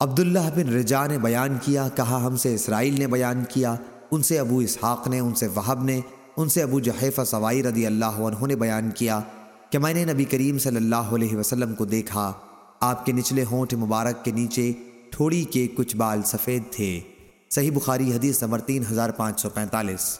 عبداللہ بن رجا نے بیان کیا، کہا، ہم سے اسرائیل نے بیان کیا، ان سے ابو اسحاق نے، ان سے وہب نے، ان سے ابو جحیفہ سوائی رضی اللہ عنہ نے بیان کیا کہ میں نے نبی کریم صلی اللہ علیہ وسلم کو دیکھا، آپ کے نچلے ہونٹ مبارک کے نیچے تھوڑی کے کچھ بال سفید تھے۔ صحیح بخاری حدیث نمبر تین ہزار پانچ سو پینتالیس۔